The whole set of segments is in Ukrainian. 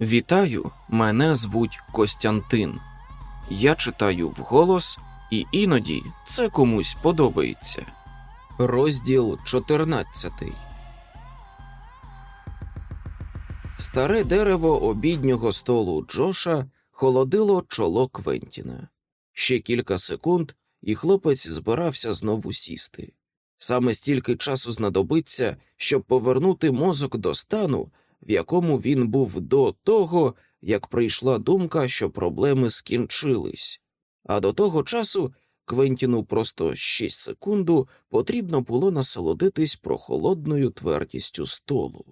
Вітаю, мене звуть Костянтин. Я читаю вголос, і іноді це комусь подобається. Розділ 14 Старе дерево обіднього столу Джоша холодило чоло Квентіна. Ще кілька секунд, і хлопець збирався знову сісти. Саме стільки часу знадобиться, щоб повернути мозок до стану, в якому він був до того, як прийшла думка, що проблеми скінчились. А до того часу Квентіну просто 6 секунду потрібно було насолодитись прохолодною твердістю столу.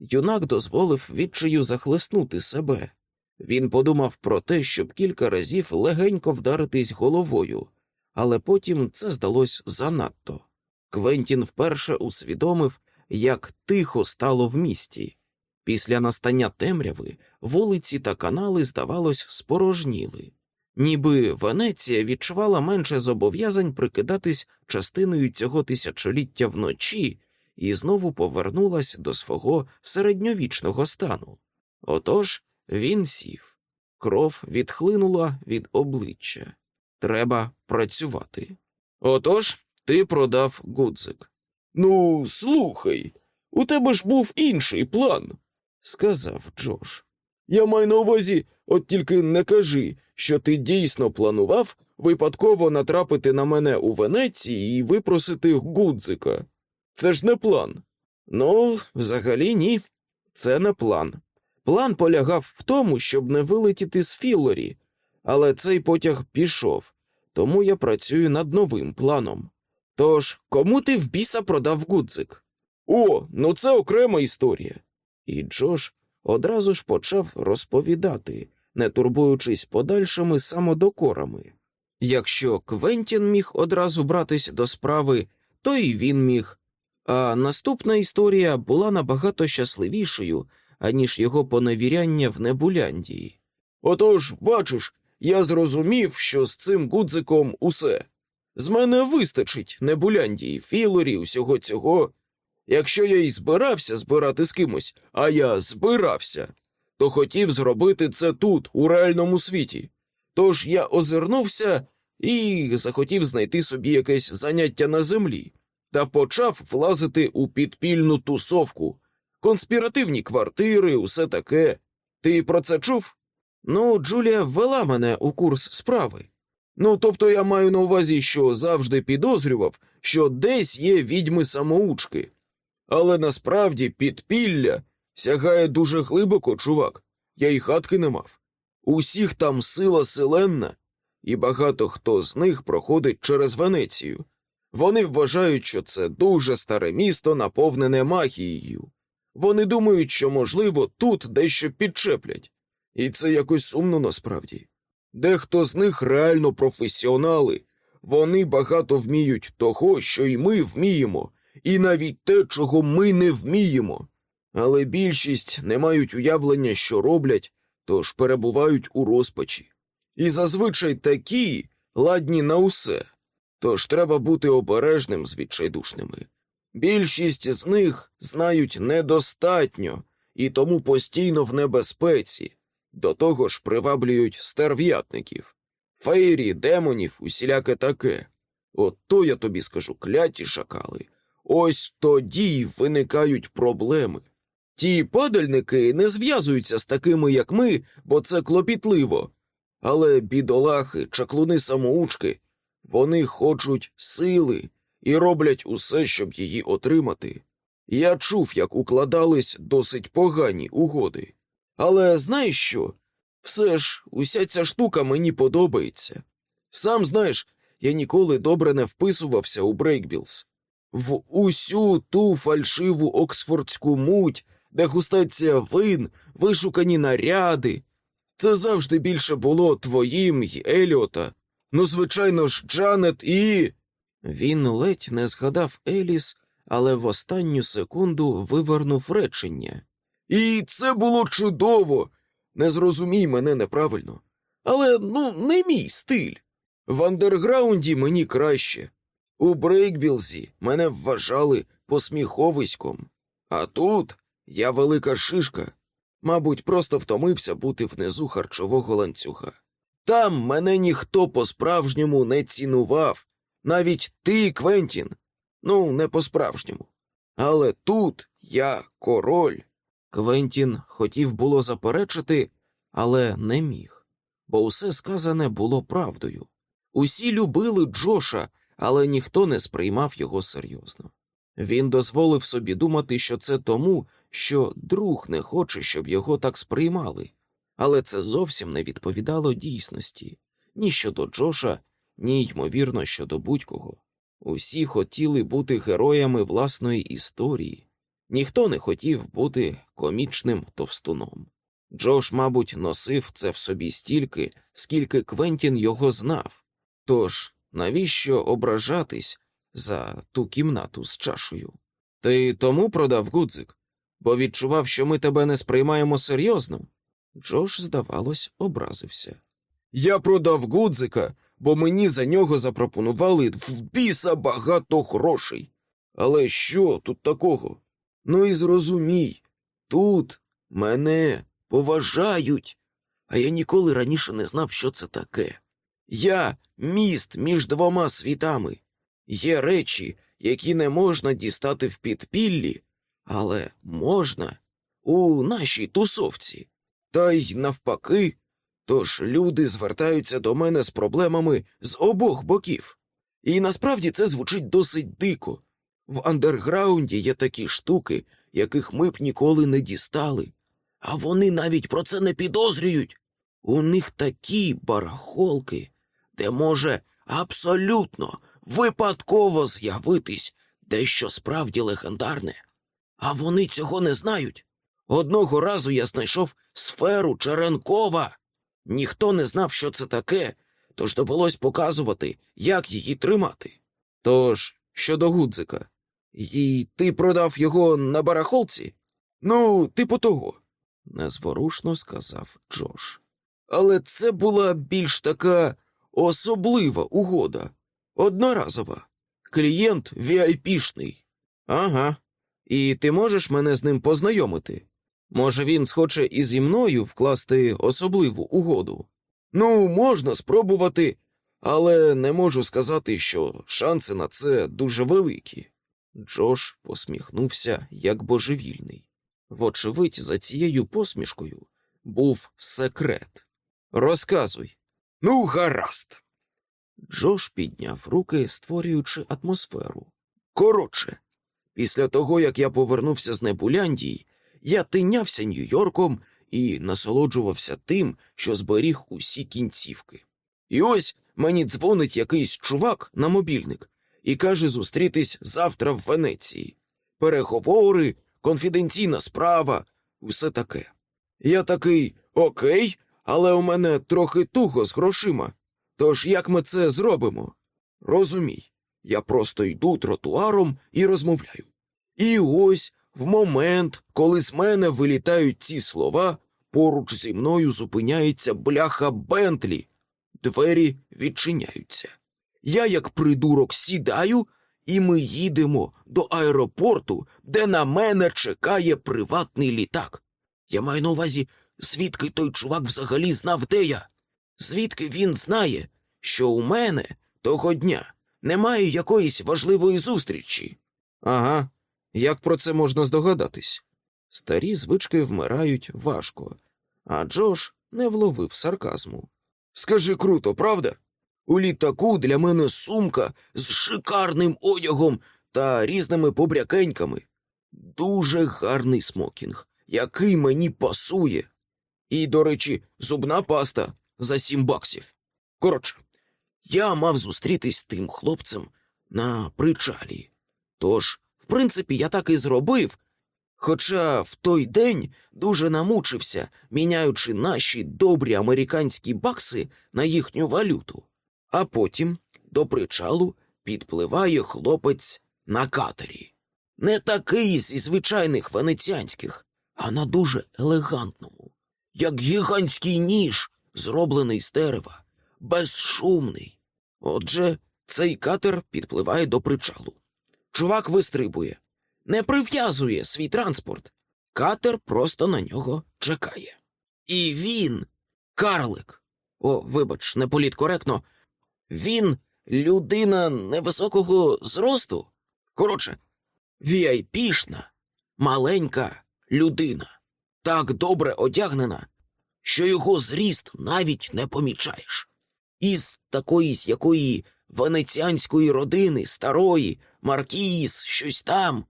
Юнак дозволив відчаю захлеснути себе. Він подумав про те, щоб кілька разів легенько вдаритись головою, але потім це здалось занадто. Квентін вперше усвідомив, як тихо стало в місті. Після настання темряви вулиці та канали, здавалось, спорожніли, ніби Венеція відчувала менше зобов'язань прикидатись частиною цього тисячоліття вночі і знову повернулась до свого середньовічного стану. Отож він сів, кров відхлинула від обличчя. Треба працювати. Отож, ти продав гудзик. Ну, слухай, у тебе ж був інший план, сказав Джош. Я маю на увазі, от тільки не кажи, що ти дійсно планував випадково натрапити на мене у Венеції і випросити гудзика. Це ж не план. Ну, взагалі ні, це не план. План полягав в тому, щоб не вилетіти з Філорі, але цей потяг пішов, тому я працюю над новим планом. Тож, кому ти в біса продав гудзик? О, ну це окрема історія. І Джош одразу ж почав розповідати, не турбуючись подальшими самодокорами. Якщо Квентін міг одразу братись до справи, то і він міг. А наступна історія була набагато щасливішою, аніж його поневіряння в Небуляндії. Отож, бачиш, я зрозумів, що з цим гудзиком усе. З мене вистачить Небуляндії, Філорі, усього цього. Якщо я й збирався збирати з кимось, а я збирався, то хотів зробити це тут, у реальному світі. Тож я озирнувся і захотів знайти собі якесь заняття на землі та почав влазити у підпільну тусовку, конспіративні квартири, усе таке. Ти про це чув? Ну, Джулія ввела мене у курс справи. Ну, тобто я маю на увазі, що завжди підозрював, що десь є відьми самоучки. Але насправді підпілля сягає дуже глибоко, чувак. Я й хатки не мав. Усіх там сила селенна, і багато хто з них проходить через Венецію. Вони вважають, що це дуже старе місто, наповнене магією. Вони думають, що, можливо, тут дещо підчеплять, і це якось сумно насправді. Дехто з них реально професіонали, вони багато вміють того, що й ми вміємо, і навіть те, чого ми не вміємо. Але більшість не мають уявлення, що роблять, тож перебувають у розпачі. І зазвичай такі ладні на усе. Тож треба бути обережним з відчайдушними. Більшість з них знають недостатньо і тому постійно в небезпеці, до того ж приваблюють стерв'ятників, фейрі, демонів, усіляке таке. От то я тобі скажу, кляті шакали. Ось тоді й виникають проблеми. Ті падальники не зв'язуються з такими, як ми, бо це клопітливо. Але бідолахи, чаклуни самоучки, вони хочуть сили і роблять усе, щоб її отримати. Я чув, як укладались досить погані угоди. Але знаєш що? Все ж уся ця штука мені подобається. Сам знаєш, я ніколи добре не вписувався у Брейкбілз. В усю ту фальшиву оксфордську муть, де густація вин, вишукані наряди. Це завжди більше було твоїм й Еліота. Ну, звичайно ж, Джанет і. Він ледь не згадав Еліс, але в останню секунду вивернув речення. І це було чудово. Не зрозумій мене неправильно. Але ну, не мій стиль. В андерграунді мені краще. У Брейкбілзі мене вважали посміховиськом, а тут я велика шишка. Мабуть, просто втомився бути внизу харчового ланцюга. Там мене ніхто по-справжньому не цінував, навіть ти, Квентін. Ну, не по-справжньому. Але тут я король. Квентін хотів було заперечити, але не міг, бо усе сказане було правдою. Усі любили Джоша, але ніхто не сприймав його серйозно. Він дозволив собі думати, що це тому, що друг не хоче, щоб його так сприймали, але це зовсім не відповідало дійсності ні щодо Джоша, ні, ймовірно, щодо будь-кого. Усі хотіли бути героями власної історії, ніхто не хотів бути комічним товстуном. Джош, мабуть, носив це в собі стільки, скільки Квентін його знав. Тож навіщо ображатись за ту кімнату з чашею? Ти тому продав гудзик, бо відчував, що ми тебе не сприймаємо серйозно. Джош, здавалось, образився. Я продав гудзика, бо мені за нього запропонували в біса багато грошей. Але що тут такого? Ну і зрозумій, тут мене поважають, а я ніколи раніше не знав, що це таке. Я міст між двома світами. Є речі, які не можна дістати в підпіллі, але можна у нашій тусовці. Та й навпаки, тож люди звертаються до мене з проблемами з обох боків. І насправді це звучить досить дико. В андерграунді є такі штуки, яких ми б ніколи не дістали, а вони навіть про це не підозрюють. У них такі барахолки, де може абсолютно випадково з'явитись дещо справді легендарне, а вони цього не знають. Одного разу я знайшов сферу Черенкова. Ніхто не знав, що це таке, тож довелось показувати, як її тримати. Тож, щодо гудзика, і ти продав його на барахолці? Ну, типу того, незворушно сказав Джош. Але це була більш така особлива угода, одноразова. Клієнт віайпішний. Ага. І ти можеш мене з ним познайомити? Може, він схоче і зі мною вкласти особливу угоду? Ну, можна спробувати, але не можу сказати, що шанси на це дуже великі. Джош посміхнувся як божевільний. Вочевидь, за цією посмішкою був секрет. Розказуй. Ну, гаразд. Джош підняв руки, створюючи атмосферу. Коротше, після того, як я повернувся з Небуляндії, я тинявся Нью-Йорком і насолоджувався тим, що зберіг усі кінцівки. І ось мені дзвонить якийсь чувак на мобільник і каже зустрітись завтра в Венеції. Переговори, конфіденційна справа, усе таке. Я такий окей, але у мене трохи туго з грошима. Тож як ми це зробимо? Розумій, я просто йду тротуаром і розмовляю. І ось в момент, коли з мене вилітають ці слова, поруч зі мною зупиняється бляха Бентлі. Двері відчиняються. Я, як придурок, сідаю, і ми їдемо до аеропорту, де на мене чекає приватний літак. Я маю на увазі, звідки той чувак взагалі знав, де я? Звідки він знає, що у мене того дня немає якоїсь важливої зустрічі? Ага, як про це можна здогадатись? Старі звички вмирають важко, а Джош не вловив сарказму. Скажи круто, правда? У літаку для мене сумка з шикарним одягом та різними побрякеньками. Дуже гарний смокінг, який мені пасує. І, до речі, зубна паста за сім баксів. Коротше, я мав зустрітись з тим хлопцем на причалі. Тож, в принципі, я так і зробив. Хоча в той день дуже намучився, міняючи наші добрі американські бакси на їхню валюту. А потім до причалу підпливає хлопець на катері. Не такий зі звичайних венеціанських, а на дуже елегантному, як гігантський ніж, зроблений з дерева, безшумний. Отже, цей катер підпливає до причалу. Чувак вистрибує, не прив'язує свій транспорт, Катер просто на нього чекає. І він, карлик. О, вибач, не політкоректно. Він людина невисокого зросту. Коротше, віайпішна, маленька людина, так добре одягнена, що його зріст навіть не помічаєш. Із такоїсь якої венеціанської родини, старої, Маркіз, щось там.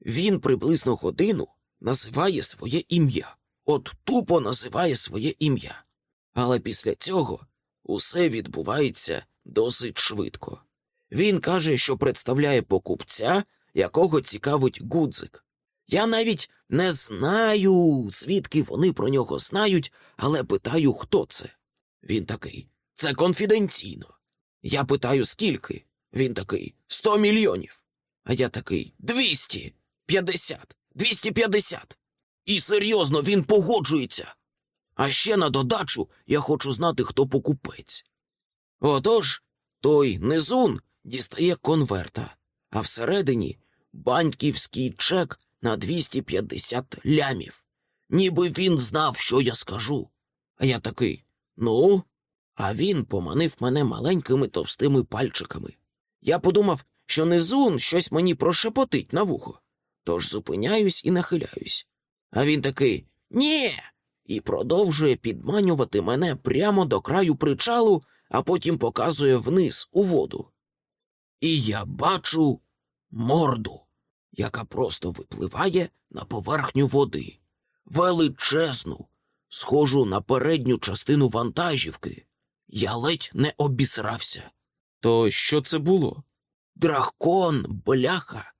Він приблизно годину називає своє ім'я. От тупо називає своє ім'я. Але після цього усе відбувається досить швидко. Він каже, що представляє покупця, якого цікавить гудзик. Я навіть не знаю, звідки вони про нього знають, але питаю, хто це. Він такий. Це конфіденційно. Я питаю, скільки? Він такий сто мільйонів. А я такий двісті п'ятдесят, двісті п'ятдесят. І серйозно він погоджується. А ще на додачу я хочу знати, хто покупець. Отож, той низун дістає конверта, а всередині банківський чек на 250 лямів. Ніби він знав, що я скажу. А я такий ну, а він поманив мене маленькими товстими пальчиками. Я подумав, що низун щось мені прошепотить на вухо, тож зупиняюсь і нахиляюсь. А він такий Ні. і продовжує підманювати мене прямо до краю причалу, а потім показує вниз у воду. І я бачу морду, яка просто випливає на поверхню води, величезну, схожу на передню частину вантажівки. Я ледь не обісрався. То що це було? Дракон, бляха.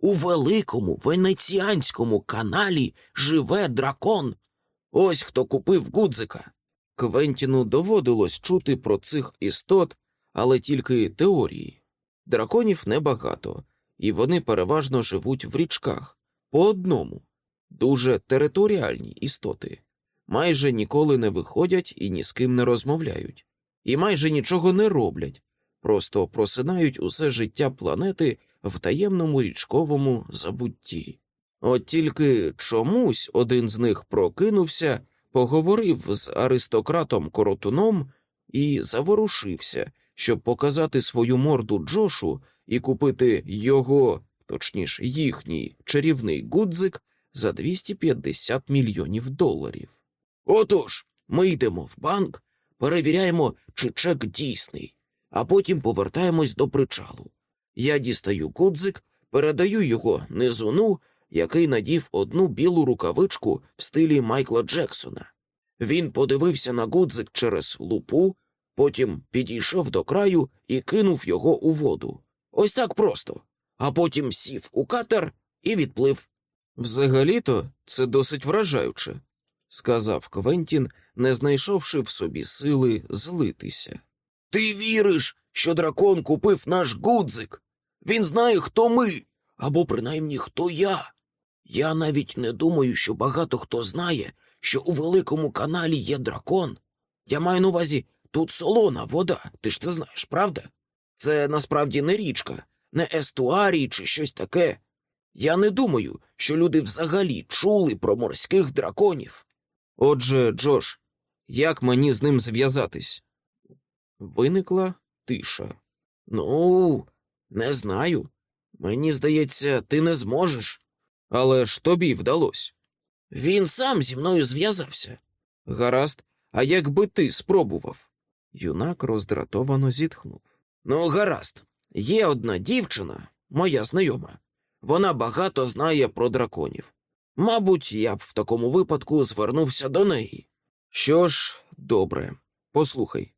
У великому венеціанському каналі живе дракон. Ось хто купив гудзика. Квентіну доводилось чути про цих істот, але тільки теорії. Драконів небагато, і вони переважно живуть в річках. По одному, дуже територіальні істоти, майже ніколи не виходять і ні з ким не розмовляють, і майже нічого не роблять, просто просинають усе життя планети в таємному річковому забутті. От тільки чомусь один з них прокинувся, поговорив з аристократом Коротуном і заворушився, щоб показати свою морду Джошу і купити його, точніше, їхній чарівний гудзик за 250 мільйонів доларів. Отож, ми йдемо в банк, перевіряємо, чи чек дійсний, а потім повертаємось до причалу. Я дістаю гудзик, передаю його низуну, який надів одну білу рукавичку в стилі Майкла Джексона. Він подивився на гудзик через лупу, потім підійшов до краю і кинув його у воду. Ось так просто. А потім сів у катер і відплив. Взагалі-то це досить вражаюче, сказав Квентін, не знайшовши в собі сили злитися. Ти віриш, що дракон купив наш гудзик? Він знає, хто ми, або принаймні хто я. Я навіть не думаю, що багато хто знає, що у великому каналі є дракон. Я маю на увазі тут солона вода, ти ж це знаєш, правда? Це насправді не річка, не естуарій чи щось таке. Я не думаю, що люди взагалі чули про морських драконів. Отже, Джош, як мені з ним зв'язатись? Виникла тиша. Ну, не знаю. Мені здається, ти не зможеш. Але ж тобі вдалося. Він сам зі мною зв'язався. Гаразд, а якби ти спробував? Юнак роздратовано зітхнув. Ну, гаразд, є одна дівчина, моя знайома. Вона багато знає про драконів. Мабуть, я б в такому випадку звернувся до неї. Що ж, добре, послухай.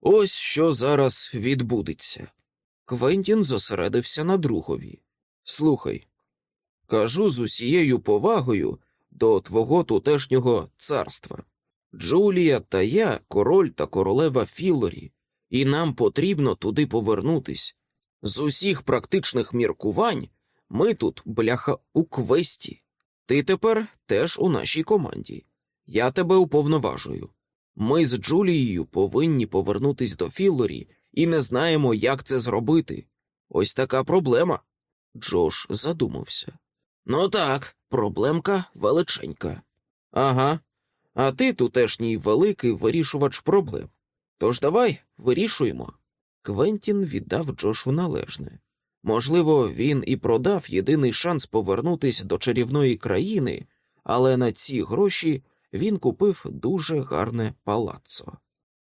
Ось що зараз відбудеться. Квентін зосередився на другові. Слухай, кажу з усією повагою до твого тутешнього царства. Джулія та я король та королева Філорі, і нам потрібно туди повернутись. З усіх практичних міркувань ми тут, бляха, у квесті. Ти тепер теж у нашій команді. Я тебе уповноважую. Ми з Джулією повинні повернутись до Філорі і не знаємо, як це зробити. Ось така проблема. Джош задумався. Ну так, проблемка величенька. Ага. А ти тутешній великий вирішувач проблем. Тож давай вирішуємо. Квентін віддав Джошу належне. Можливо, він і продав єдиний шанс повернутися до чарівної країни, але на ці гроші він купив дуже гарне палаццо.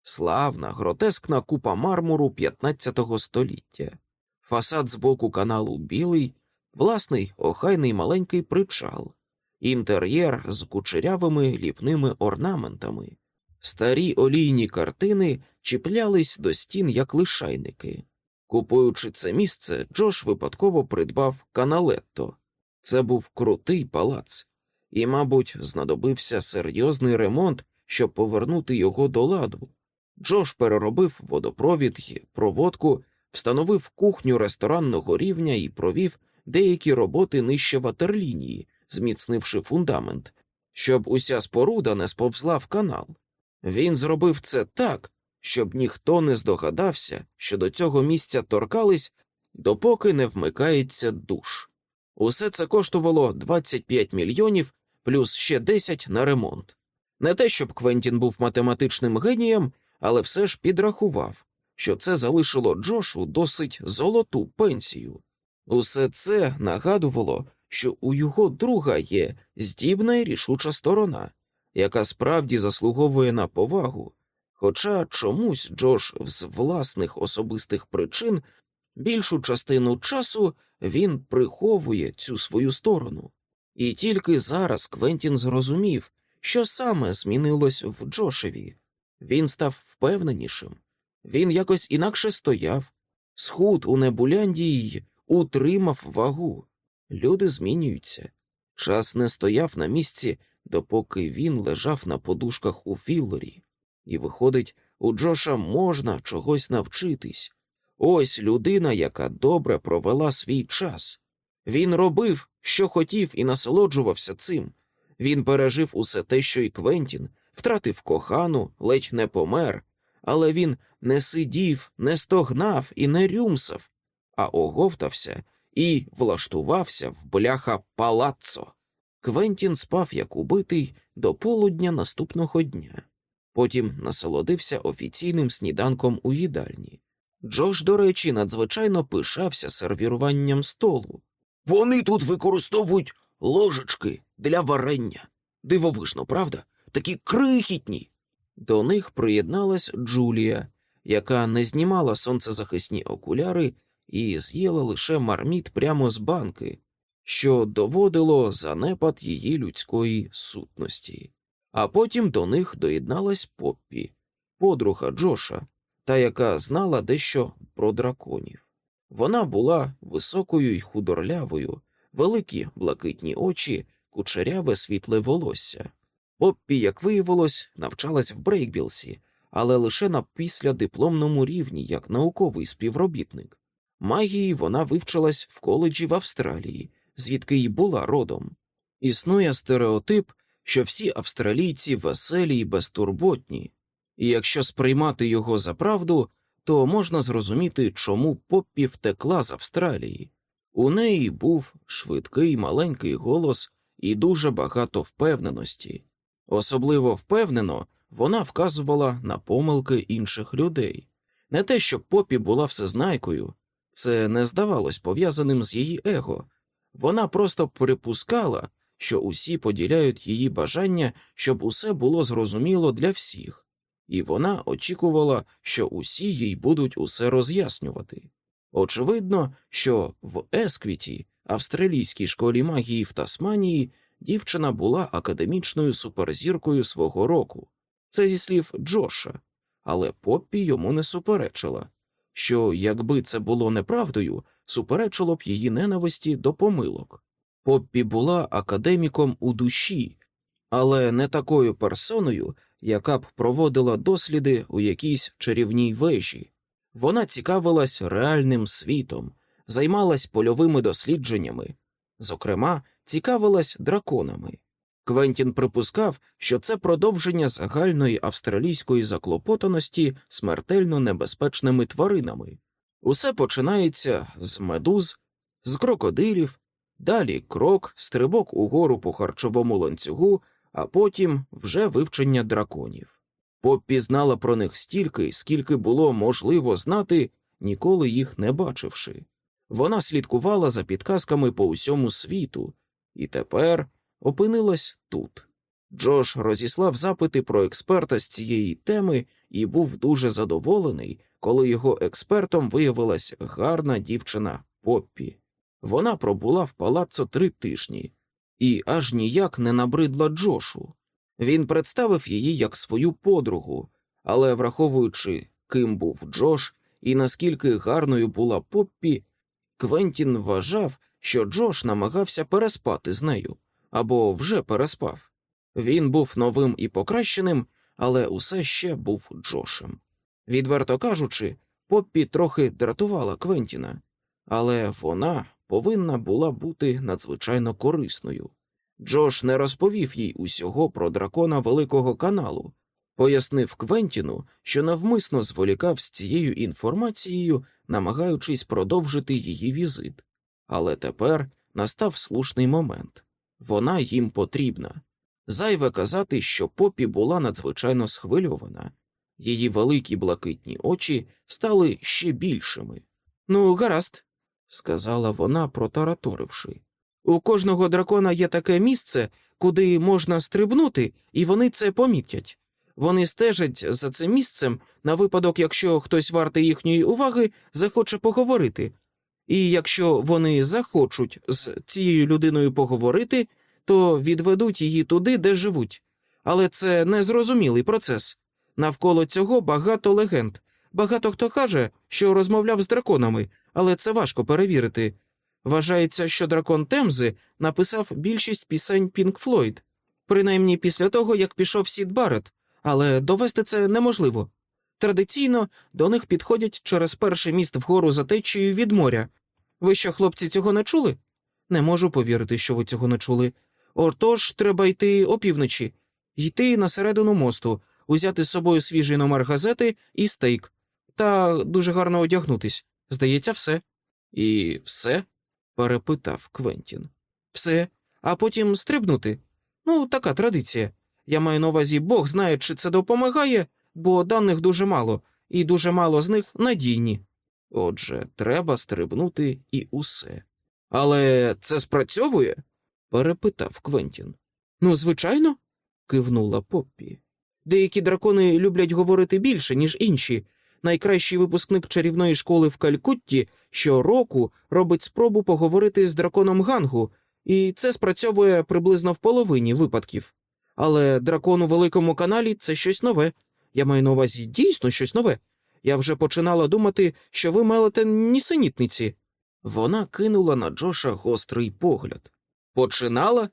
Славна, гротескна купа мармуру 15 століття, фасад з боку каналу білий, власний охайний маленький причал, інтер'єр з кучерявими ліпними орнаментами. Старі олійні картини чіплялись до стін як лишайники. Купуючи це місце, Джош випадково придбав каналетто. Це був крутий палац, і, мабуть, знадобився серйозний ремонт, щоб повернути його до ладу. Джош переробив водопровід і проводку, встановив кухню ресторанного рівня і провів деякі роботи нижче ватерлінії, зміцнивши фундамент, щоб уся споруда не сповзла в канал. Він зробив це так, щоб ніхто не здогадався, що до цього місця торкались, допоки не вмикається душ. Усе це коштувало 25 мільйонів плюс ще 10 на ремонт. Не те, щоб Квентін був математичним генієм, але все ж підрахував, що це залишило Джошу досить золоту пенсію. Усе це нагадувало, що у його друга є здібна і рішуча сторона, яка справді заслуговує на повагу, хоча чомусь Джош з власних особистих причин більшу частину часу він приховує цю свою сторону. І тільки зараз Квентін зрозумів, що саме змінилось в Джошеві. Він став впевненішим, він якось інакше стояв, схуд у Небуляндії утримав вагу. Люди змінюються. Час не стояв на місці, допоки він лежав на подушках у Філлорі. І, виходить, у Джоша можна чогось навчитись. Ось людина, яка добре провела свій час. Він робив, що хотів, і насолоджувався цим. Він пережив усе те, що й Квентін, втратив кохану, ледь не помер, але він не сидів, не стогнав і не рюмсав, а оговтався і влаштувався в бляха палаццо. Квентін спав як убитий до полудня наступного дня. Потім насолодився офіційним сніданком у їдальні. Джош, до речі, надзвичайно пишався сервіруванням столу. Вони тут використовують ложечки для варення. Дивовижно, правда? Такі крихітні. До них приєдналась Джулія, яка не знімала сонцезахисні окуляри і з'їла лише марміт прямо з банки, що доводило занепад її людської сутності. А потім до них доєдналась Поппі, подруга Джоша, та яка знала дещо про драконів. Вона була високою й худорлявою, великі блакитні очі, кучеряве світле волосся. Поппі, як виявилось, навчалась в Брейкбілсі, але лише на післядипломному рівні як науковий співробітник. Магії вона вивчилась в коледжі в Австралії, звідки й була родом. Існує стереотип, що всі австралійці веселі й безтурботні, і якщо сприймати його за правду, то можна зрозуміти, чому Поппі втекла з Австралії. У неї був швидкий маленький голос і дуже багато впевненості. Особливо впевнено вона вказувала на помилки інших людей. Не те, що Поппі була всезнайкою, це не здавалось пов'язаним з її его. Вона просто припускала, що усі поділяють її бажання, щоб усе було зрозуміло для всіх, і вона очікувала, що усі їй будуть усе роз'яснювати. Очевидно, що в Есквіті, австралійській школі магії в Тасманії, дівчина була академічною суперзіркою свого року. Це зі слів Джоша, але Поппі йому не суперечила, що, якби це було неправдою, суперечило б її ненависті до помилок. Поппі була академіком у душі, але не такою персоною, яка б проводила досліди у якійсь чарівній вежі. Вона цікавилась реальним світом, займалась польовими дослідженнями, зокрема, цікавилась драконами. Квентін припускав, що це продовження загальної австралійської заклопотаності смертельно небезпечними тваринами. Усе починається з медуз, з крокодилів, Далі крок, стрибок угору по харчовому ланцюгу, а потім вже вивчення драконів. Поппі знала про них стільки, скільки було можливо знати, ніколи їх не бачивши. Вона слідкувала за підказками по усьому світу, і тепер опинилась тут. Джош розіслав запити про експерта з цієї теми і був дуже задоволений, коли його експертом виявилась гарна дівчина Поппі. Вона пробула в палаццо три тижні і аж ніяк не набридла Джошу. Він представив її як свою подругу, але, враховуючи, ким був Джош і наскільки гарною була Поппі, Квентін вважав, що Джош намагався переспати з нею або вже переспав. Він був новим і покращеним, але усе ще був Джошем. Відверто кажучи, Поппі трохи дратувала Квентіна, але вона повинна була бути надзвичайно корисною. Джош не розповів їй усього про дракона Великого каналу, пояснив Квентіну, що навмисно зволікав з цією інформацією, намагаючись продовжити її візит. Але тепер настав слушний момент вона їм потрібна. Зайве казати, що попі була надзвичайно схвильована, її великі блакитні очі стали ще більшими. Ну, гаразд, сказала вона, протараторивши. У кожного дракона є таке місце, куди можна стрибнути, і вони це помітять. Вони стежать за цим місцем на випадок, якщо хтось вартий їхньої уваги захоче поговорити. І якщо вони захочуть з цією людиною поговорити, то відведуть її туди, де живуть. Але це незрозумілий процес. Навколо цього багато легенд. Багато хто каже, що розмовляв з драконами, але це важко перевірити. Вважається, що дракон Темзи написав більшість пісень Пінк Флойд, принаймні після того, як пішов Сід Баррет, але довести це неможливо. Традиційно до них підходять через перший міст вгору за течією від моря. Ви що, хлопці, цього не чули? Не можу повірити, що ви цього не чули. Отож, треба йти опівночі, йти на середину мосту, узяти з собою свіжий номер газети і стейк, та дуже гарно одягнутись. Здається, все. І все? перепитав Квентін. Все, а потім стрибнути. Ну, така традиція. Я маю на увазі, Бог знає, чи це допомагає, бо даних дуже мало, і дуже мало з них надійні. Отже, треба стрибнути і усе. Але це спрацьовує? перепитав Квентін. Ну, звичайно, кивнула Поппі. Деякі дракони люблять говорити більше, ніж інші. Найкращий випускник чарівної школи в Калькутті щороку робить спробу поговорити з драконом Гангу, і це спрацьовує приблизно в половині випадків. Але дракон у великому каналі це щось нове. Я маю на увазі дійсно щось нове. Я вже починала думати, що ви мелете нісенітниці. Вона кинула на Джоша гострий погляд. Починала?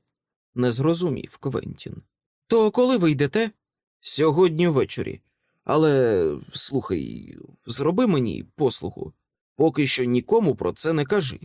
не зрозумів Квентін. То коли ви йдете? Сьогодні ввечері. Але слухай, зроби мені послугу, поки що нікому про це не кажи.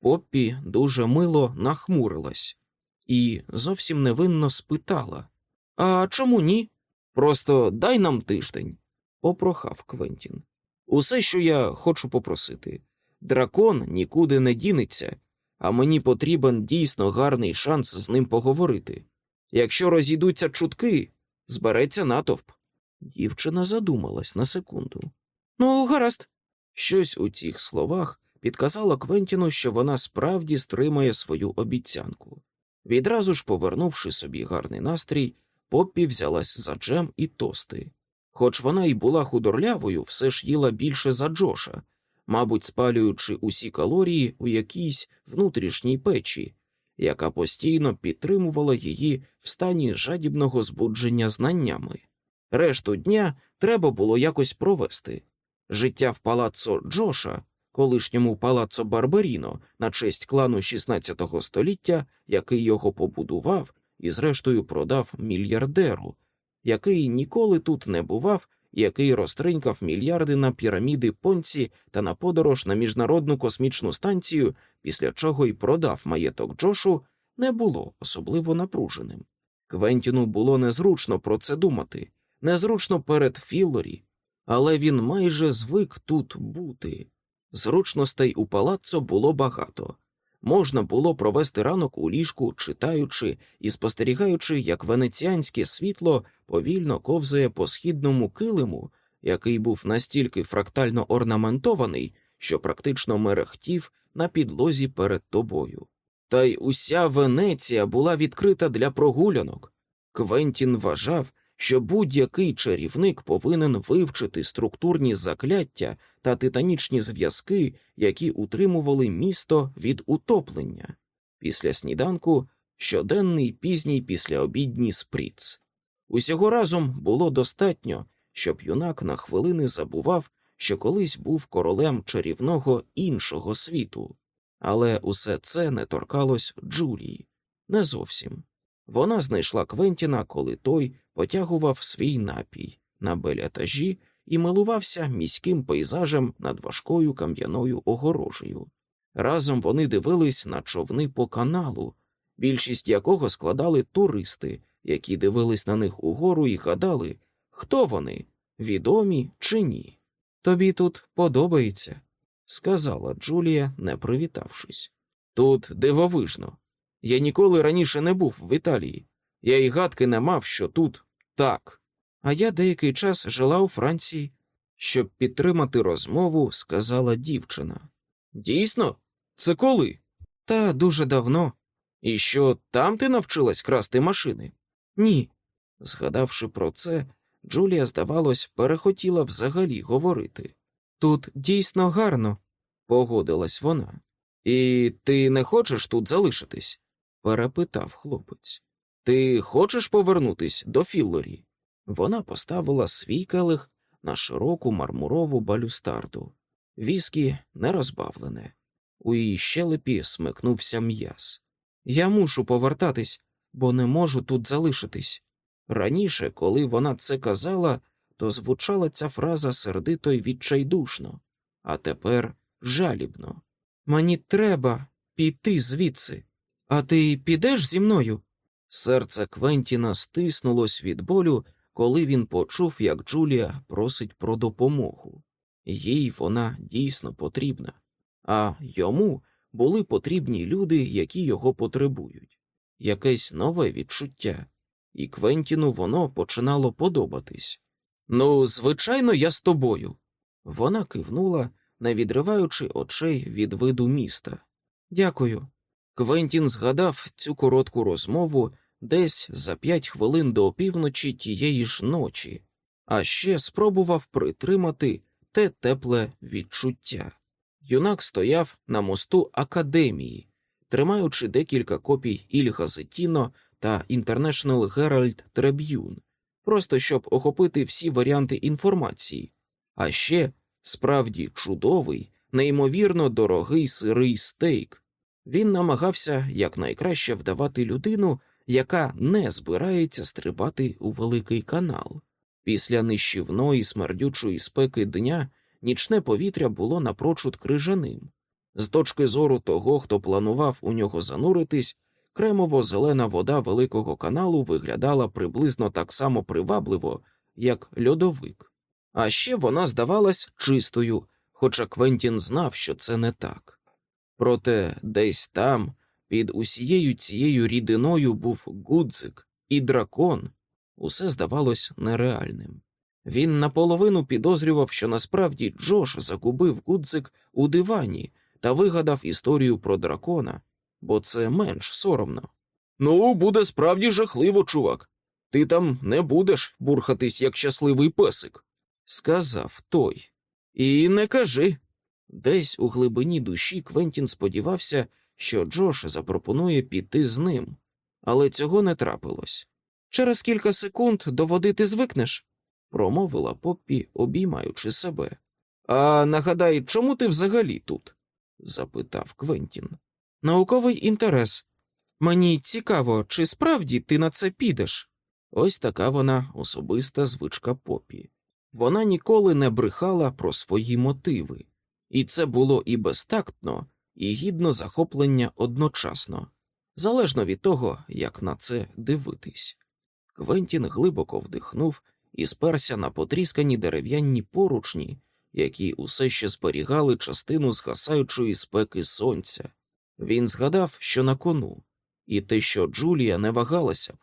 Поппі дуже мило нахмурилась і зовсім невинно спитала А чому ні? Просто дай нам тиждень, попрохав Квентін. Усе, що я хочу попросити. Дракон нікуди не дінеться, а мені потрібен дійсно гарний шанс з ним поговорити. Якщо розійдуться чутки, збереться натовп. Дівчина задумалась на секунду. Ну, гаразд. Щось у цих словах підказало Квентіну, що вона справді стримає свою обіцянку. Відразу ж, повернувши собі гарний настрій, Поппі взялась за джем і тости. Хоч вона й була худорлявою, все ж їла більше за Джоша, мабуть, спалюючи усі калорії у якійсь внутрішній печі, яка постійно підтримувала її в стані жадібного збудження знаннями. Решту дня треба було якось провести. Життя в палаццо Джоша, колишньому палаццо Барбаріно, на честь клану 16 століття, який його побудував і, зрештою, продав мільярдеру, який ніколи тут не бував, який розтринькав мільярди на піраміди понці та на подорож на міжнародну космічну станцію, після чого й продав маєток Джошу, не було особливо напруженим. Квентіну було незручно про це думати незручно перед Філорі, але він майже звик тут бути. Зручностей у палаццо було багато. Можна було провести ранок у ліжку, читаючи і спостерігаючи, як венеціанське світло повільно ковзає по східному килиму, який був настільки фрактально орнаментований, що практично мерехтів на підлозі перед тобою. Та й уся Венеція була відкрита для прогулянок. Квентін вважав, що будь-який чарівник повинен вивчити структурні закляття та титанічні зв'язки, які утримували місто від утоплення. Після сніданку щоденний пізній післяобідній сприц. Усього разом було достатньо, щоб юнак на хвилини забував, що колись був королем чарівного іншого світу. Але усе це не торкалось Джулії, не зовсім. Вона знайшла Квентіна, коли той потягував свій напій на белятажі і милувався міським пейзажем над важкою кам'яною огорожею. Разом вони дивились на човни по каналу, більшість якого складали туристи, які дивились на них угору і гадали, хто вони, відомі чи ні. Тобі тут подобається, сказала Джулія, не привітавшись. Тут дивовижно. Я ніколи раніше не був в Італії. Я й гадки не мав, що тут так. А я деякий час жила у Франції. Щоб підтримати розмову, сказала дівчина. Дійсно? Це коли? Та дуже давно. І що там ти навчилась красти машини? Ні. Згадавши про це, Джулія, здавалось, перехотіла взагалі говорити. Тут дійсно гарно, погодилась вона. І ти не хочеш тут залишитись? перепитав хлопець. Ти хочеш повернутись до Філлорі? Вона поставила свій келих на широку мармурову балюстарду. Віскі не розбавлене. У її щелепі смикнувся м'яз. Я мушу повертатись, бо не можу тут залишитись. Раніше, коли вона це казала, то звучала ця фраза сердито й відчайдушно, а тепер жалібно. Мені треба піти звідси. А ти підеш зі мною? Серце Квентіна стиснулось від болю, коли він почув, як Джулія просить про допомогу. Їй вона дійсно потрібна, а йому були потрібні люди, які його потребують, якесь нове відчуття, і Квентіну воно починало подобатись. Ну, звичайно, я з тобою. Вона кивнула, не відриваючи очей від виду міста. Дякую. Квентін згадав цю коротку розмову десь за п'ять хвилин до опівночі тієї ж ночі, а ще спробував притримати те тепле відчуття. Юнак стояв на мосту академії, тримаючи декілька копій Іль Газетіно та International Herald Tribune, просто щоб охопити всі варіанти інформації, а ще справді чудовий, неймовірно дорогий сирий стейк. Він намагався якнайкраще вдавати людину, яка не збирається стрибати у великий канал. Після нищівної смердючої спеки дня нічне повітря було напрочуд крижаним. З точки зору того, хто планував у нього зануритись, кремово-зелена вода великого каналу виглядала приблизно так само привабливо, як льодовик. А ще вона здавалась чистою, хоча Квентін знав, що це не так. Проте десь там, під усією цією рідиною, був гудзик і дракон, усе здавалось нереальним. Він наполовину підозрював, що насправді Джош загубив гудзик у дивані та вигадав історію про дракона, бо це менш соромно. Ну, буде справді жахливо, чувак. Ти там не будеш бурхатись як щасливий песик, сказав той. І не кажи. Десь у глибині душі Квентін сподівався, що Джош запропонує піти з ним, але цього не трапилось. Через кілька секунд до води ти звикнеш, промовила Поппі, обіймаючи себе. А нагадай, чому ти взагалі тут? запитав Квентін. Науковий інтерес. Мені цікаво, чи справді ти на це підеш. Ось така вона особиста звичка Поппі. Вона ніколи не брехала про свої мотиви, і це було і безтактно, і гідно захоплення одночасно, залежно від того, як на це дивитись. Квентін глибоко вдихнув і сперся на потріскані дерев'яні поручні, які усе ще зберігали частину згасаючої спеки сонця. Він згадав, що на кону, і те, що Джулія не вагалася б,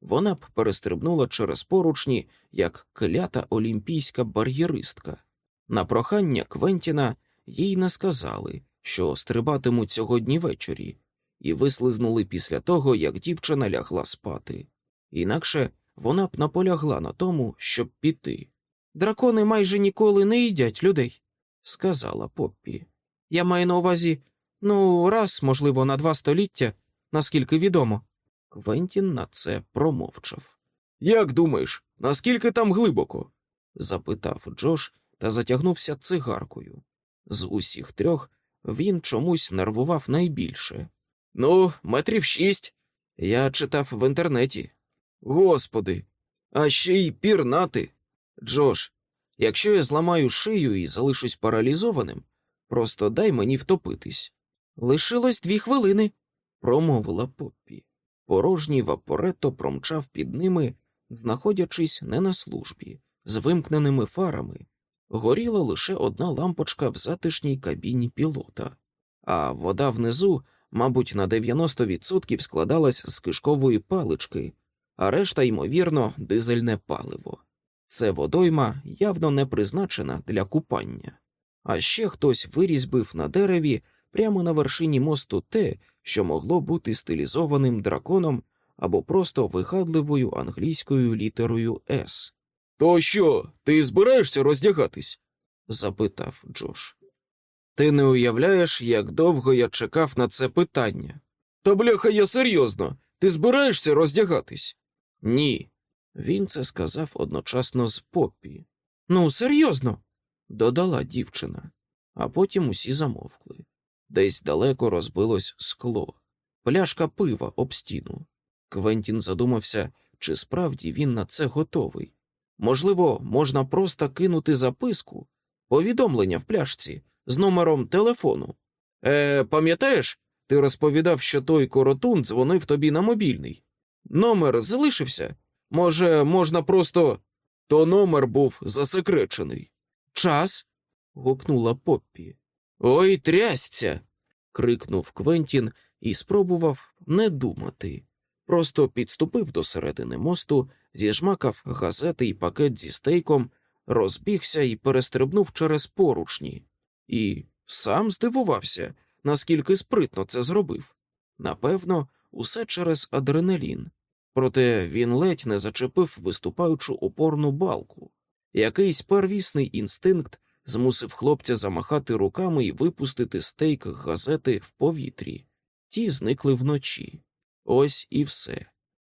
вона б перестрибнула через поручні, як клята олімпійська бар'єристка. На прохання Квентіна їй не сказали, що стрибатимуть сьогодні ввечері, і вислизнули після того, як дівчина лягла спати. Інакше вона б наполягла на тому, щоб піти. Дракони майже ніколи не їдять людей, сказала Поппі. Я маю на увазі, ну, раз, можливо, на два століття, наскільки відомо. Квентін на це промовчав. Як думаєш, наскільки там глибоко? запитав Джош та затягнувся цигаркою. З усіх трьох він чомусь нервував найбільше. Ну, метрів шість. Я читав в інтернеті. Господи, а ще й пірнати. Джош, якщо я зламаю шию і залишусь паралізованим, просто дай мені втопитись. Лишилось дві хвилини, промовила Поппі. Порожній вапорето промчав під ними, знаходячись не на службі, з вимкненими фарами. Горіла лише одна лампочка в затишній кабіні пілота, а вода внизу, мабуть, на 90% складалась з кишкової палички, а решта, ймовірно, дизельне паливо. Це водойма явно не призначена для купання. А ще хтось вирізьбив на дереві прямо на вершині мосту те, що могло бути стилізованим драконом або просто вигадливою англійською літерою С. То що, ти збираєшся роздягатись? запитав Джош. Ти не уявляєш, як довго я чекав на це питання. Та бляха, я серйозно. Ти збираєшся роздягатись? Ні. Він це сказав одночасно з Поппі. Ну, серйозно, додала дівчина, а потім усі замовкли. Десь далеко розбилось скло, пляшка пива об стіну. Квентін задумався, чи справді він на це готовий. Можливо, можна просто кинути записку, повідомлення в пляшці з номером телефону. Е, пам'ятаєш, ти розповідав, що той коротун дзвонив тобі на мобільний. Номер залишився. Може, можна просто. То номер був засекречений. Час. гукнула Поппі. Ой, трясця. крикнув Квентін і спробував не думати. Просто підступив до середини мосту, зіжмакав газети і пакет зі стейком, розбігся і перестрибнув через поручні. І сам здивувався, наскільки спритно це зробив. Напевно, усе через адреналін. Проте він ледь не зачепив виступаючу опорну балку. Якийсь первісний інстинкт змусив хлопця замахати руками і випустити стейк газети в повітрі. Ті зникли вночі. Ось і все.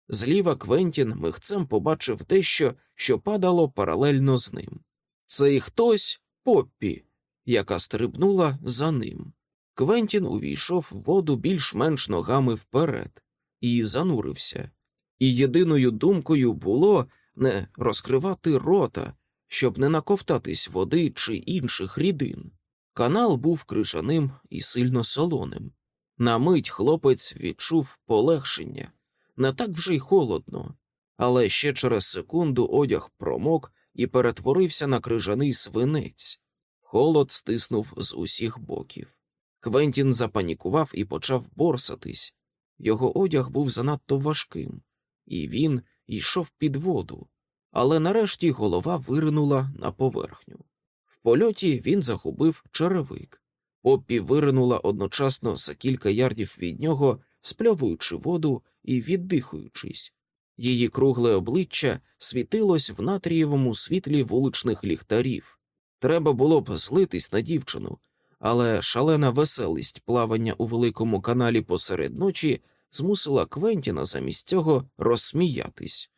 Зліва Квентін михцем побачив дещо, що падало паралельно з ним. Цей хтось Поппі, яка стрибнула за ним. Квентін увійшов в воду більш-менш ногами вперед і занурився. І єдиною думкою було не розкривати рота, щоб не наковтатись води чи інших рідин. Канал був крижаним і сильно солоним. На мить хлопець відчув полегшення не так вже й холодно, але ще через секунду одяг промок і перетворився на крижаний свинець. Холод стиснув з усіх боків. Квентін запанікував і почав борсатись. Його одяг був занадто важким, і він йшов під воду, але нарешті голова виринула на поверхню. В польоті він загубив черевик. Поппі виринула одночасно за кілька ярдів від нього, спльовуючи воду і віддихуючись. Її кругле обличчя світилось в натрієвому світлі вуличних ліхтарів. Треба було б злитись на дівчину, але шалена веселість плавання у великому каналі посеред ночі змусила Квентіна замість цього розсміятись.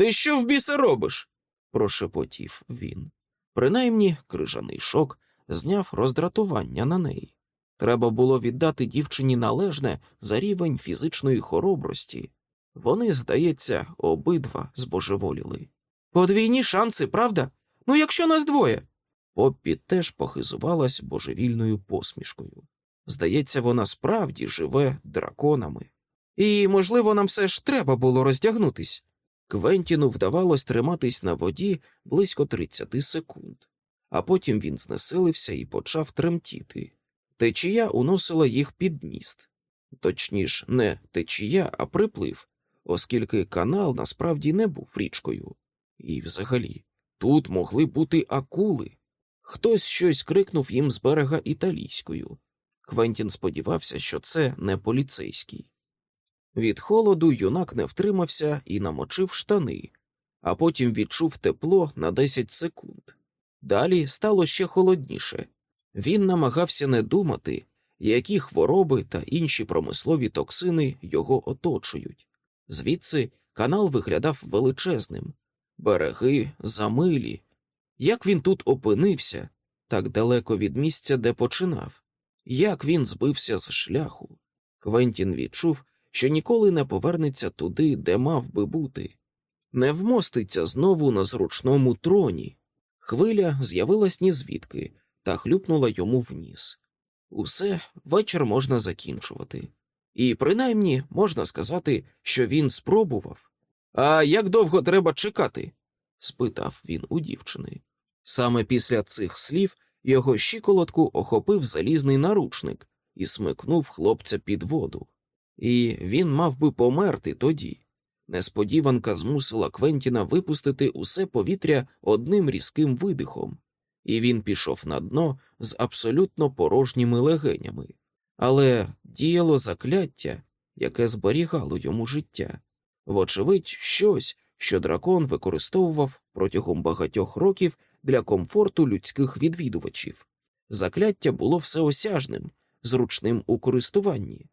Ти що в біса робиш? прошепотів він. Принаймні, крижаний шок зняв роздратування на неї. Треба було віддати дівчині належне за рівень фізичної хоробрості. Вони, здається, обидва збожеволіли. Подвійні шанси, правда? Ну, якщо нас двоє. Поппі теж похизувалась божевільною посмішкою. Здається, вона справді живе драконами. І, можливо, нам все ж треба було роздягнутись. Квентіну вдавалось триматись на воді близько 30 секунд, а потім він знесилився і почав тремтіти. Течія уносила їх під міст, точніше, не течія, а приплив, оскільки канал насправді не був річкою. І взагалі, тут могли бути акули. Хтось щось крикнув їм з берега італійською. Квентін сподівався, що це не поліцейський. Від холоду юнак не втримався і намочив штани, а потім відчув тепло на 10 секунд. Далі стало ще холодніше. Він намагався не думати, які хвороби та інші промислові токсини його оточують. Звідси канал виглядав величезним, береги замилі. Як він тут опинився, так далеко від місця, де починав, як він збився з шляху. Квентін відчув, що ніколи не повернеться туди, де мав би бути, не вмоститься знову на зручному троні. Хвиля з'явилась ні звідки та хлюпнула йому в. Усе вечір можна закінчувати. І принаймні можна сказати, що він спробував. А як довго треба чекати? спитав він у дівчини. Саме після цих слів його щиколотку охопив залізний наручник і смикнув хлопця під воду. І він мав би померти тоді. Несподіванка змусила Квентіна випустити усе повітря одним різким видихом, і він пішов на дно з абсолютно порожніми легенями, але діяло закляття, яке зберігало йому життя. Вочевидь, щось, що дракон використовував протягом багатьох років для комфорту людських відвідувачів. Закляття було всеосяжним, зручним у користуванні,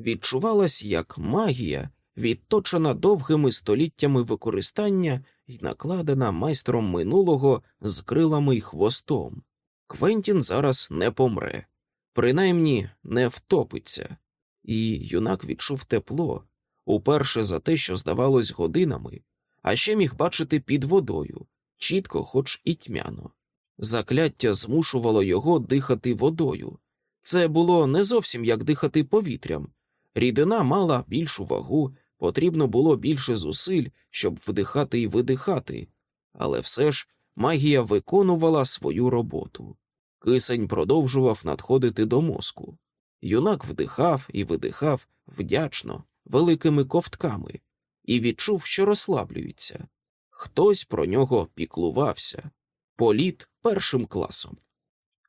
відчувалась як магія, відточена довгими століттями використання і накладена майстром минулого з крилами й хвостом. Квентін зараз не помре, принаймні не втопиться, і юнак відчув тепло уперше за те, що здавалось годинами, а ще міг бачити під водою, чітко, хоч і тьмяно. Закляття змушувало його дихати водою. Це було не зовсім як дихати повітрям. Рідина мала більшу вагу, потрібно було більше зусиль, щоб вдихати і видихати, але все ж магія виконувала свою роботу. Кисень продовжував надходити до мозку. Юнак вдихав і видихав вдячно, великими ковтками, і відчув, що розслаблюється. Хтось про нього піклувався політ першим класом.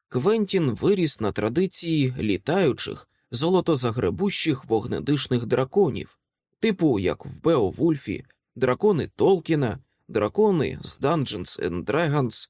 Квентін виріс на традиції літаючих, золотозагребущих вогнедишних драконів, типу як в Беовульфі, дракони Толкіна, дракони з Dungeons and Dragons,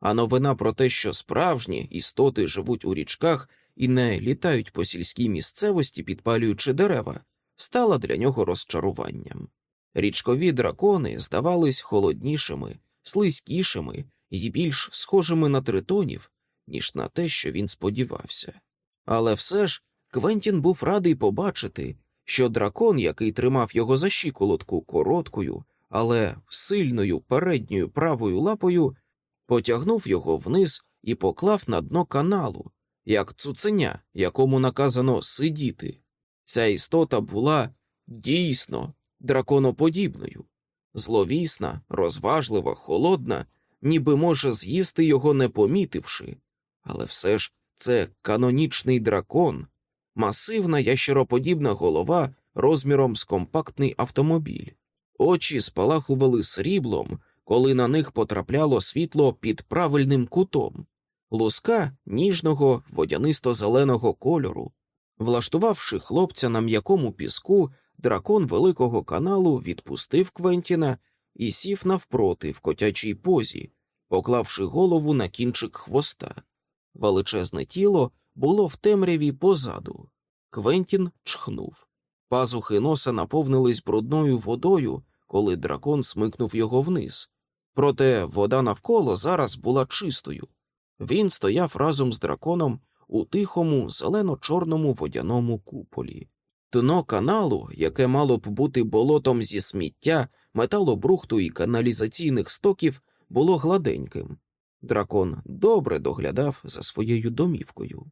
а новина про те, що справжні істоти живуть у річках і не літають по сільській місцевості, підпалюючи дерева, стала для нього розчаруванням. Річкові дракони здавались холоднішими, слизькішими і більш схожими на тритонів, ніж на те, що він сподівався. Але все ж Квентін був радий побачити, що дракон, який тримав його за щиколотку короткою, але сильною передньою правою лапою, потягнув його вниз і поклав на дно каналу, як цуценя, якому наказано сидіти. Ця істота була дійсно драконоподібною, зловісна, розважлива, холодна, ніби може з'їсти його не помітивши, але все ж це канонічний дракон, масивна ящероподібна голова розміром з компактний автомобіль. Очі спалахували сріблом, коли на них потрапляло світло під правильним кутом, луска ніжного водянисто-зеленого кольору. Влаштувавши хлопця на м'якому піску, дракон великого каналу відпустив Квентіна і сів навпроти в котячій позі, поклавши голову на кінчик хвоста. Величезне тіло було в темряві позаду. Квентін чхнув. Пазухи носа наповнились брудною водою, коли дракон смикнув його вниз. Проте вода навколо зараз була чистою. Він стояв разом з драконом у тихому, зелено-чорному водяному куполі. Дно каналу, яке мало б бути болотом зі сміття, металобрухту і каналізаційних стоків, було гладеньким. Дракон добре доглядав за своєю домівкою.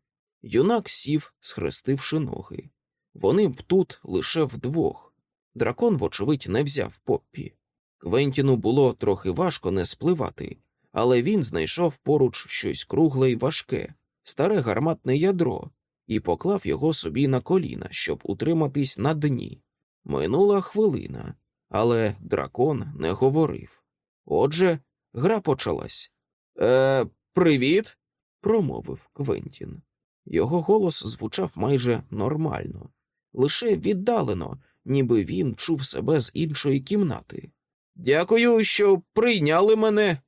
Юнак сів, схрестивши ноги. Вони б тут лише вдвох. Дракон, вочевидь, не взяв поппі. Квентіну було трохи важко не спливати, але він знайшов поруч щось кругле й важке, старе гарматне ядро, і поклав його собі на коліна, щоб утриматись на дні. Минула хвилина, але дракон не говорив. Отже, гра почалась. Е, привіт, промовив Квентін. Його голос звучав майже нормально, лише віддалено, ніби він чув себе з іншої кімнати. Дякую, що прийняли мене.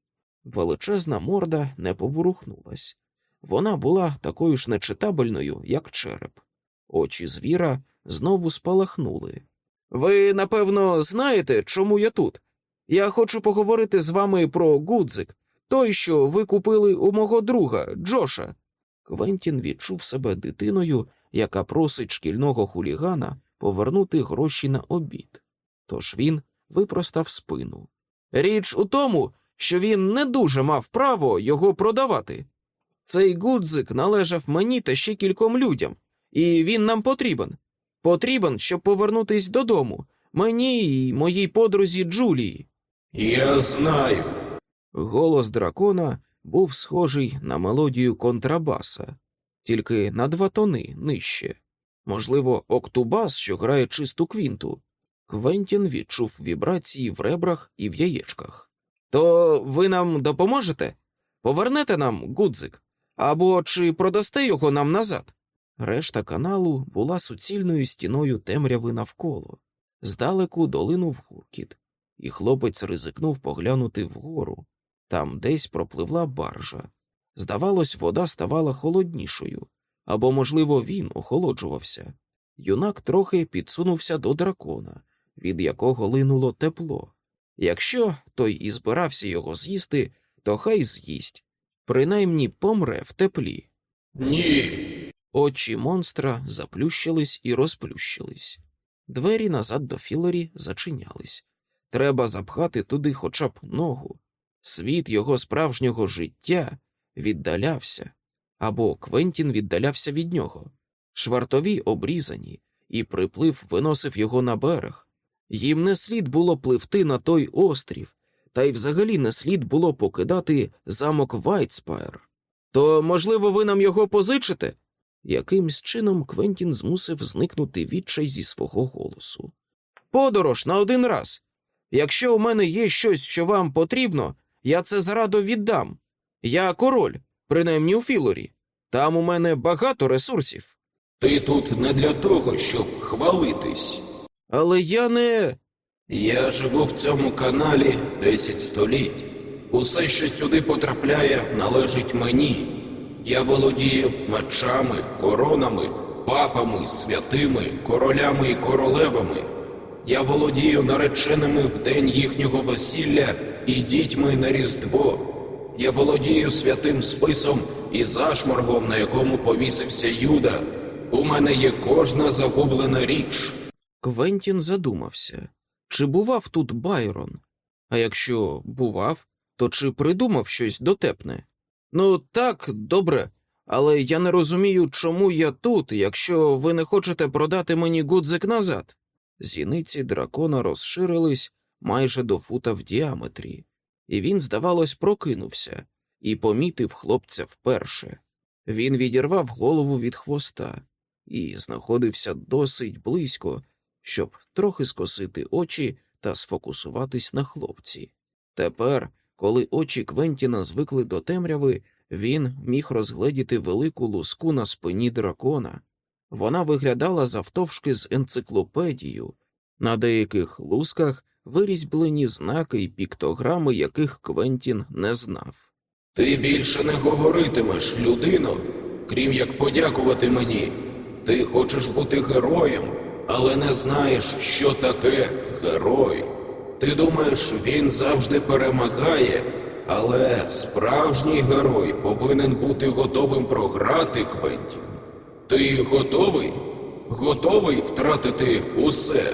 Величезна морда не поворухнулась. Вона була такою ж нечитабельною, як череп. Очі звіра знову спалахнули. Ви, напевно, знаєте, чому я тут? Я хочу поговорити з вами про гудзик, той, що ви купили у мого друга, Джоша. Квентін відчув себе дитиною, яка просить шкільного хулігана повернути гроші на обід. Тож він випростав спину. Річ у тому, що він не дуже мав право його продавати. Цей гудзик належав мені та ще кільком людям, і він нам потрібен. Потрібен, щоб повернутись додому, мені і моїй подрузі Джулії. Я знаю. Голос дракона був схожий на мелодію контрабаса, тільки на два тони нижче. Можливо, октубас, що грає чисту квінту. Квентін відчув вібрації в ребрах і в яєчках. То ви нам допоможете? Повернете нам гудзик? Або чи продасте його нам назад? Решта каналу була суцільною стіною темряви навколо. Здалеку долинув гуркіт, і хлопець ризикнув поглянути вгору. Там десь пропливла баржа. Здавалось, вода ставала холоднішою, або, можливо, він охолоджувався. Юнак трохи підсунувся до дракона, від якого линуло тепло. Якщо той і збирався його з'їсти, то хай з'їсть, принаймні помре в теплі. Ні. Очі монстра заплющились і розплющились. Двері назад до Філорі зачинялись. Треба запхати туди хоча б ногу. Світ його справжнього життя віддалявся, або Квентін віддалявся від нього. Швартові обрізані, і приплив виносив його на берег. Їм не слід було пливти на той острів, та й взагалі не слід було покидати замок Вайтспайр. То, можливо, ви нам його позичите? Якимсь чином Квентін змусив зникнути відчай зі свого голосу. Подорож на один раз. Якщо у мене є щось, що вам потрібно, я це зарадо віддам. Я король, принаймні у Філорі. Там у мене багато ресурсів. Ти тут не для того, щоб хвалитись. Але я не. Я живу в цьому каналі 10 століть. Усе, що сюди потрапляє, належить мені. Я володію мечами, коронами, папами, святими, королями і королевами. Я володію нареченими в день їхнього весілля і дітьми на Різдво. Я володію святим списом і зашморгом, на якому повісився Юда. У мене є кожна загублена річ. Квентін задумався, чи бував тут Байрон? А якщо бував, то чи придумав щось дотепне? Ну, так, добре, але я не розумію, чому я тут, якщо ви не хочете продати мені гудзик назад. Зіниці дракона розширились майже до фута в діаметрі, і він, здавалось, прокинувся і помітив хлопця вперше. Він відірвав голову від хвоста і знаходився досить близько, щоб трохи скосити очі та сфокусуватись на хлопці. Тепер, коли очі Квентіна звикли до темряви, він міг розгледіти велику луску на спині дракона. Вона виглядала завтовшки з енциклопедію. На деяких лусках вирізьблені знаки і піктограми, яких Квентін не знав. Ти більше не говоритимеш, людино, крім як подякувати мені. Ти хочеш бути героєм, але не знаєш, що таке герой. Ти думаєш, він завжди перемагає, але справжній герой повинен бути готовим програти, Квентін. Ти готовий? Готовий втратити усе?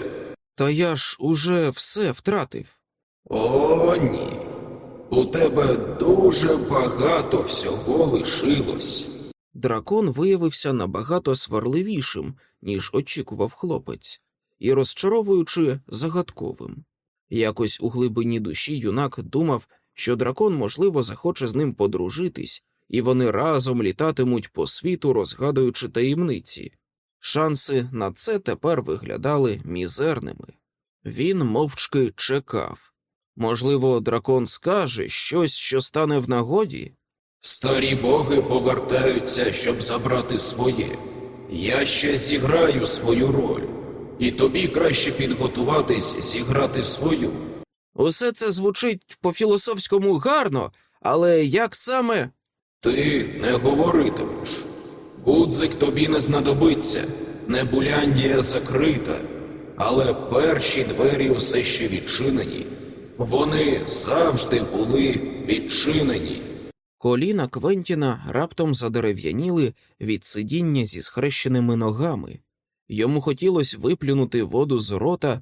Та я ж уже все втратив. О, ні. У тебе дуже багато всього лишилось. Дракон виявився набагато сварливішим, ніж очікував хлопець, і розчаровуючи загадковим. Якось у глибині душі юнак думав, що дракон, можливо, захоче з ним подружитись і вони разом літатимуть по світу, розгадуючи таємниці. Шанси на це тепер виглядали мізерними. Він мовчки чекав. Можливо, дракон скаже щось, що стане в нагоді. Старі боги повертаються, щоб забрати своє. Я ще зіграю свою роль, і тобі краще підготуватись зіграти свою. Усе це звучить по-філософському гарно, але як саме. Ти не говоритимеш. Гудзик тобі не знадобиться, Небуляндія закрита, але перші двері усе ще відчинені. Вони завжди були відчинені. Коліна Квентіна раптом задерев'яніли від сидіння зі схрещеними ногами. Йому хотілося виплюнути воду з рота,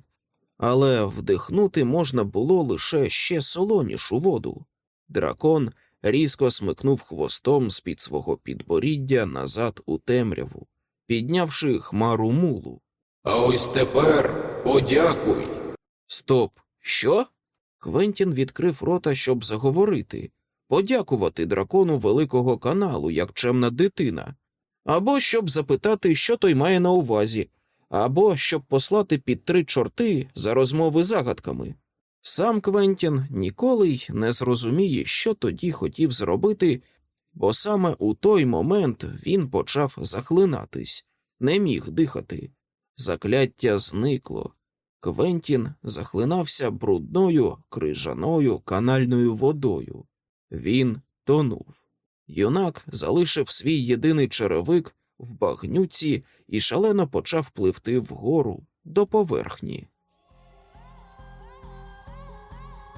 але вдихнути можна було лише ще солонішу воду. Дракон різко смикнув хвостом з-під свого підборіддя назад у темряву, піднявши хмару мулу. А ось тепер подякуй. Стоп, що? Квентін відкрив рота, щоб заговорити, подякувати дракону Великого каналу, як чемна дитина, або щоб запитати, що той має на увазі, або щоб послати під три чорти за розмови загадками. Сам Квентін ніколи й не зрозуміє, що тоді хотів зробити, бо саме у той момент він почав захлинатись, не міг дихати. Закляття зникло. Квентін захлинався брудною крижаною канальною водою. Він тонув. Юнак залишив свій єдиний черевик в багнюці і шалено почав пливти вгору до поверхні.